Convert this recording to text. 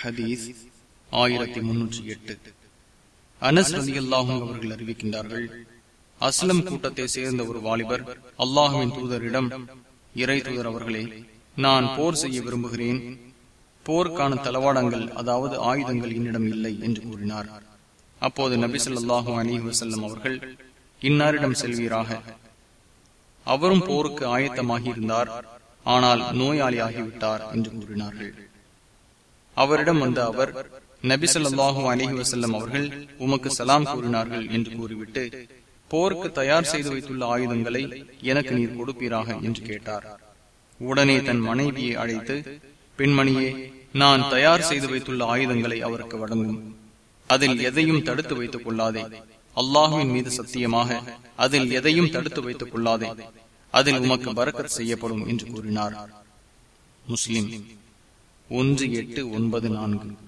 ஹதீஸ் ஆயிரத்தி முன்னூற்றி எட்டு. அனஸ் அலி அல்லாஹும் அவர்கள் அறிவிக்கின்றார்கள் அஸ்லம் கூட்டத்தை சேர்ந்த ஒரு வாலிபர் அல்லாஹுவின் தூதரிடம் இறை தூதர் அவர்களே நான் போர் செய்ய விரும்புகிறேன். போருக்கான தளவாடங்கள் அதாவது ஆயுதங்கள் என்னிடம் இல்லை என்று கூறினார். அப்போது நபிசல்லாஹு அலி வசல்லம் அவர்கள் இன்னாரிடம் செல்வீராக. அவரும் போருக்கு ஆயத்தமாகி இருந்தார் ஆனால் நோயாளி ஆகிவிட்டார் என்று கூறினார்கள். அவரிடம் வந்த அவர் நபிசல்லாஹு அலஹி வசல்லம் அவர்கள் உமக்கு சலாம் கூறினார்கள் என்று கூறிவிட்டு போருக்கு தயார் செய்து வைத்துள்ள ஆயுதங்களை எனக்கு நீர் கொடுப்பீராக என்று கேட்டார். உடனே தன் மனைவியை அழைத்து பெண்மணியே நான் தயார் செய்து வைத்துள்ள ஆயுதங்களை அவருக்கு வழங்கும். அதில் எதையும் தடுத்து வைத்துக் கொள்ளாதே. அல்லாஹுவின் மீது சத்தியமாக அதில் எதையும் தடுத்து வைத்துக் கொள்ளாதே. அதில் உமக்கு பறக்கத் செய்யப்படும் என்று கூறினார். முஸ்லிம் ஒன்று எட்டு ஒன்பது நான்கு.